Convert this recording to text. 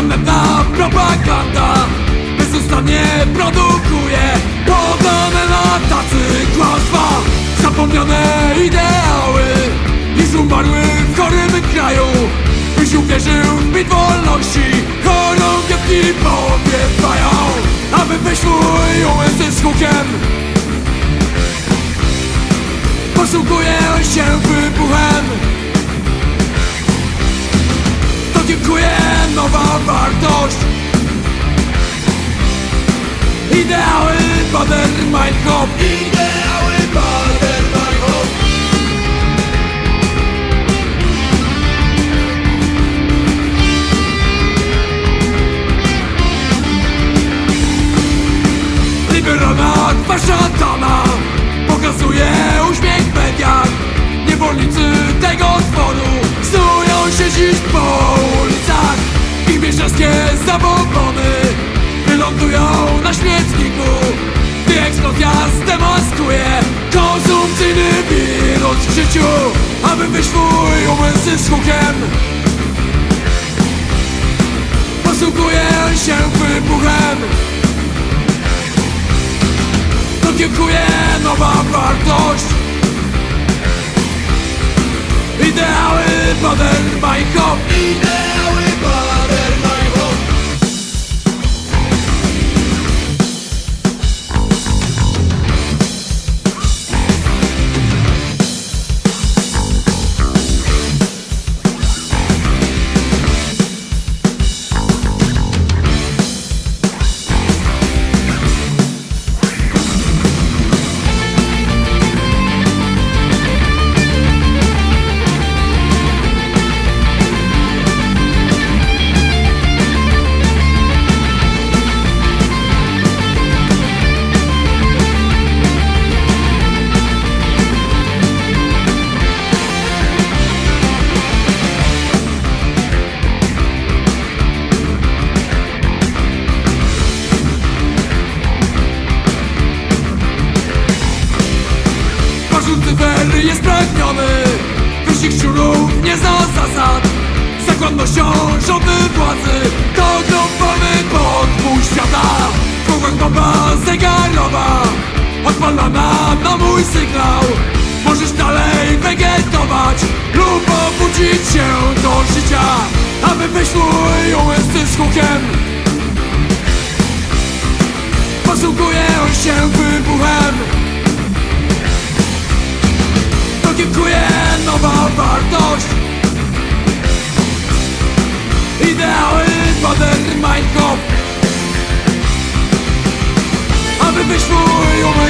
Haniebna propaganda Bezustannie produkuje. Podane na tacy kłamstwa Zapomniane ideały. Już umarły w chorym kraju. Byś uwierzył w mit wolności. Chorągiewki powiewają Aby wyszły umysły z hukiem. Posługuję się wybuchem mein Kopf. Ideal. Życiu Aby wyszwój umysły z hukiem. Posługuję się wybuchem. To dziękuję nowa wartość. Ideały Rządy władzy To globalny podbój świata. W bomba zegarowa Odpalana na mój sygnał. Możesz dalej wegetować Lub obudzić się do życia Aby wyszły umysły z hukiem Aby wyszły umysły z